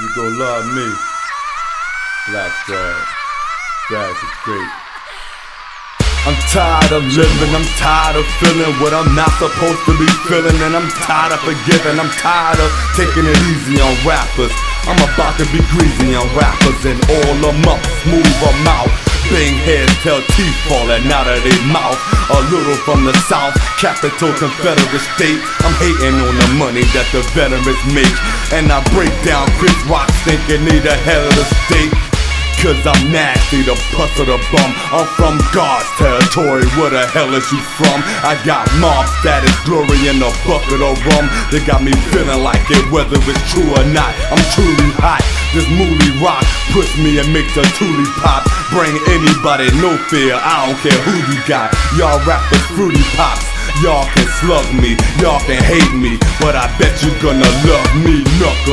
You gon' love me. Black Jazz. Jazz is great. I'm tired of living, I'm tired of feeling what I'm not supposed to be feeling, and I'm tired of forgiving, I'm tired of taking it easy on rappers. I'm about to be greasy on rappers and all them up, smooth them out. Bang heads tell teeth falling out of their mouth. A little from the south, capital Confederate state. I'm hating on the money that the veterans make. And I break down Chris Rock thinking need a hell of a state. Cause I'm nasty, the puss of the bum. I'm from God's territory, where the hell is you from? I got mob status, glory in a bucket of rum. They got me feeling like it, whether it's true or not. I'm truly hot. This moody rock push me and make the toolie pop. Bring anybody, no fear, I don't care who you got. Y'all rappers fruity pops. Y'all can slug me, y'all can hate me, but I bet you gonna love me, knuckle.